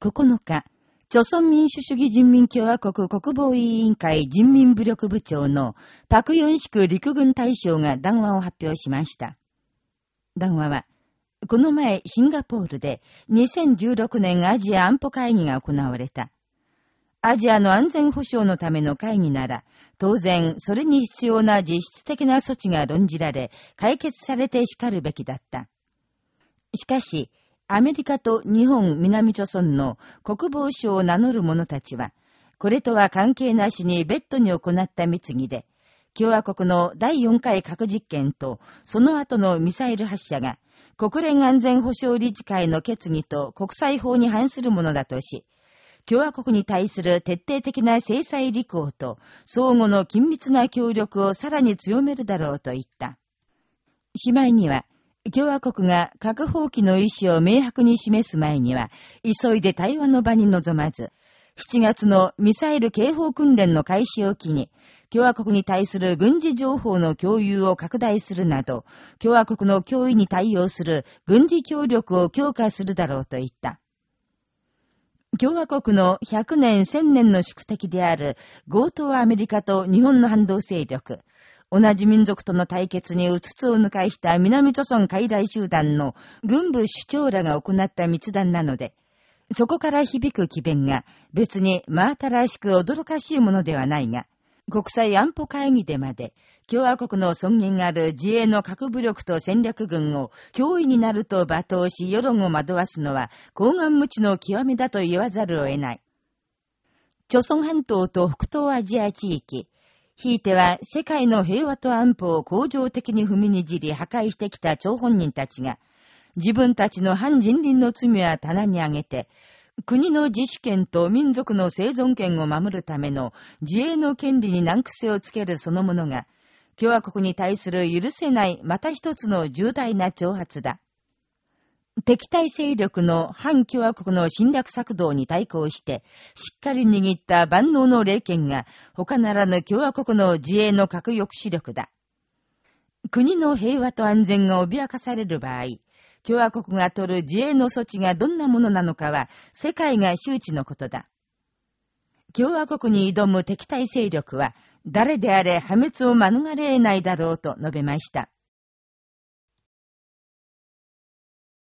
9日、朝鮮民主主義人民共和国国防委員会人民武力部長のパクヨンシク陸軍大将が談話を発表しました。談話は、この前シンガポールで2016年アジア安保会議が行われた。アジアの安全保障のための会議なら、当然、それに必要な実質的な措置が論じられ、解決されて叱るべきだった。しかし、アメリカと日本南朝村の国防省を名乗る者たちは、これとは関係なしにベッドに行った密議で、共和国の第4回核実験と、その後のミサイル発射が、国連安全保障理事会の決議と国際法に反するものだとし、共和国に対する徹底的な制裁履行と、相互の緊密な協力をさらに強めるだろうと言った。しまいには、共和国が核放棄の意思を明白に示す前には、急いで対話の場に臨まず、7月のミサイル警報訓練の開始を機に、共和国に対する軍事情報の共有を拡大するなど、共和国の脅威に対応する軍事協力を強化するだろうと言った。共和国の100年1000年の宿敵である強盗アメリカと日本の反動勢力、同じ民族との対決にうつつを抜かした南朝村海来集団の軍部首長らが行った密談なので、そこから響く機弁が別に真新しく驚かしいものではないが、国際安保会議でまで、共和国の尊厳ある自衛の核武力と戦略軍を脅威になると罵倒し世論を惑わすのは、高顔無知の極めだと言わざるを得ない。朝鮮半島と北東アジア地域、ひいては世界の平和と安保を恒常的に踏みにじり破壊してきた張本人たちが、自分たちの反人倫の罪は棚に上げて、国の自主権と民族の生存権を守るための自衛の権利に難癖をつけるそのものが、共和国に対する許せないまた一つの重大な挑発だ。敵対勢力の反共和国の侵略策動に対抗して、しっかり握った万能の霊権が、他ならぬ共和国の自衛の核抑止力だ。国の平和と安全が脅かされる場合、共和国が取る自衛の措置がどんなものなのかは、世界が周知のことだ。共和国に挑む敵対勢力は、誰であれ破滅を免れないだろうと述べました。